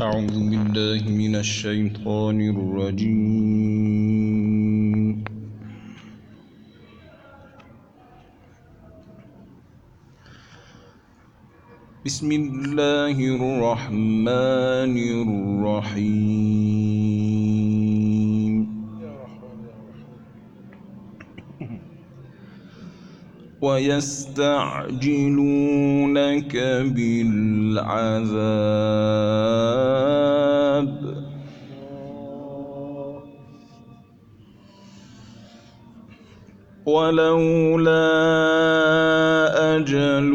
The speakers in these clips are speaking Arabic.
أعوذ بالله من الشيطان الرجيم. بسم الله الرحمن الرحيم. ويستعجلونك بالعذاب. ولولا أجل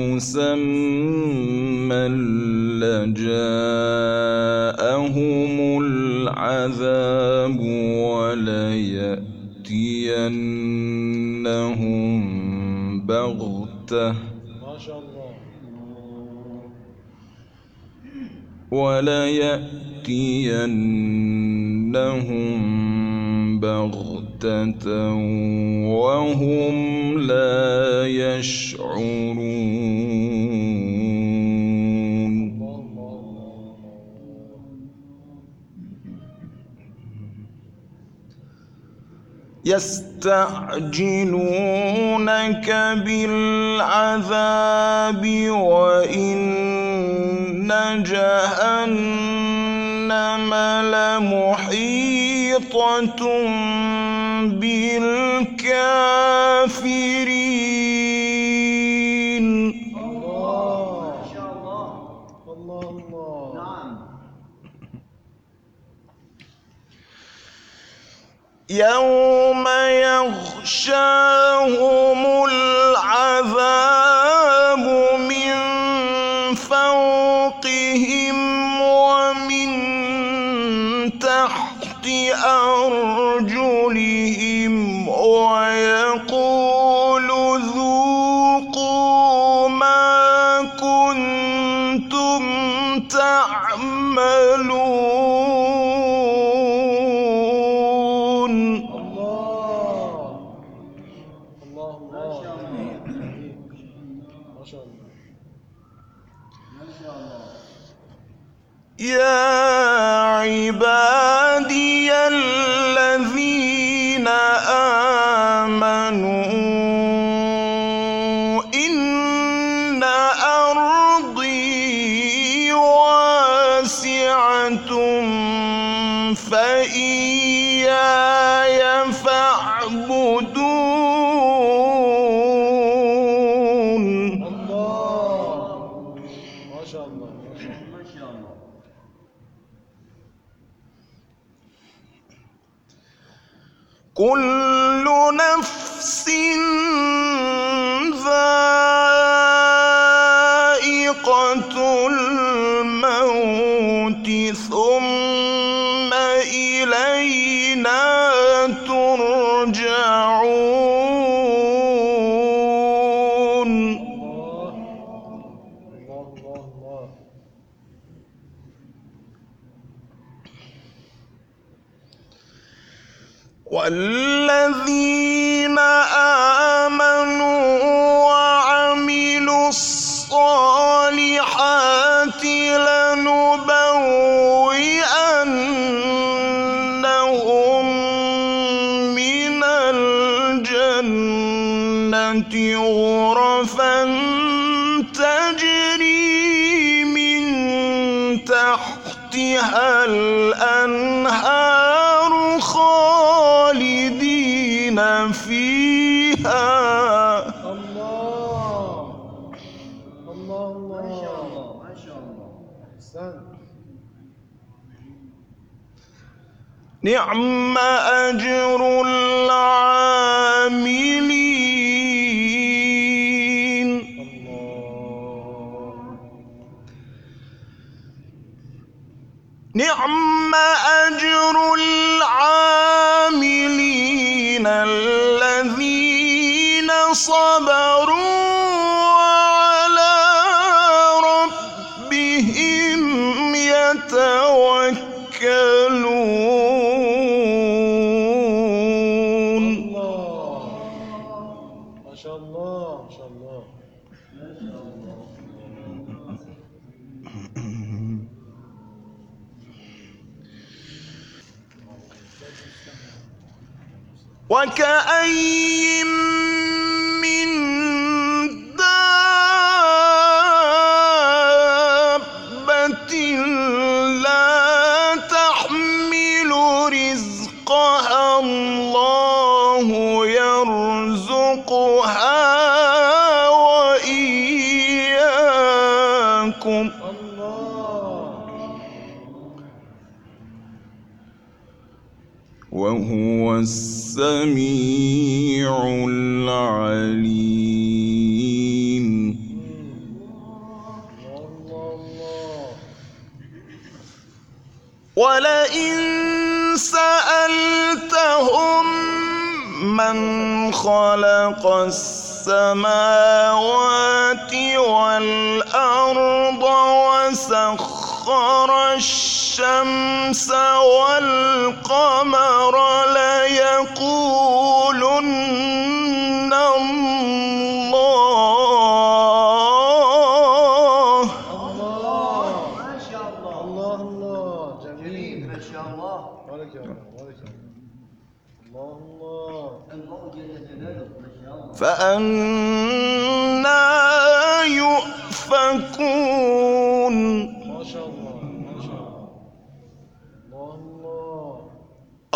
مسمى لجاءهم العذاب وليأتينهم بغتة ما شاء الله وليأتينهم بغتة وهم لا يشعرون يستعجلونك بالعذاب وإن جهنم لمحيطة بالكافرين؟ الله الله الله نعم يوم يغشاهم يا عبادي كل نفس ذائقة والذين آمنوا وعملوا الصالحات لنبوئنهم من الجنة غرفا تجري من تحتها الأنهار نعم أجر العاملين. نعم أجر العاملين الذين صبروا وكأي من دابة لا تحمل رزقها الله وهو السميع العليم. ولئن سألتهم من خلق السماوات والأرض وسخر الشمس والقمر ليقولن الله. الله. ما شاء الله الله الله جميل ما شاء الله بارك الله الله الله جل جلاله ما شاء الله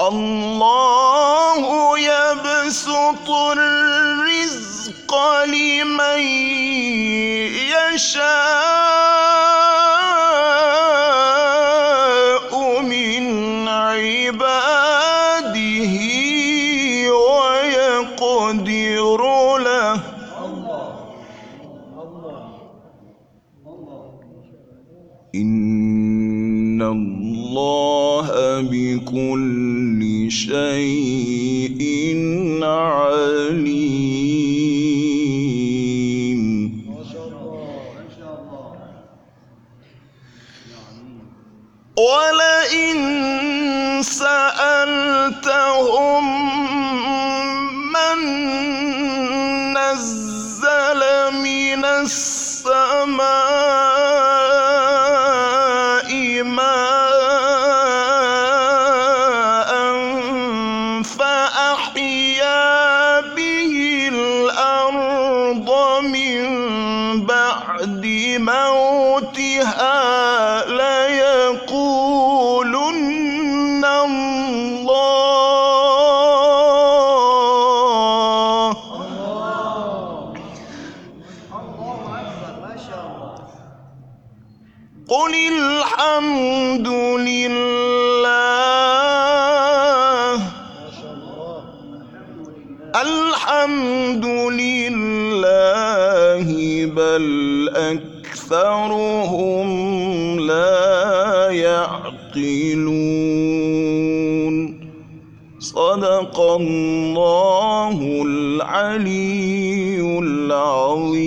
الله يبسط الرزق لمن يشاء من عباده ويقدر له. الله الله الله إن الله بكل شيء عليم. ولئن سألتهم الحمد لله بل أكثرهم لا يعقلون. صدق الله العلي العظيم.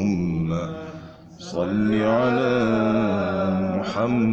اللهم صل على محمد